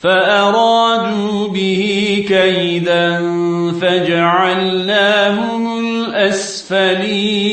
فأرادوا به كيدا فجعلناهم الأسفلين